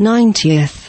Ninetieth.